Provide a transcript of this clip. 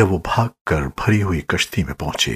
जब वो भागकर भरी हुई कश्ती में पहुँचे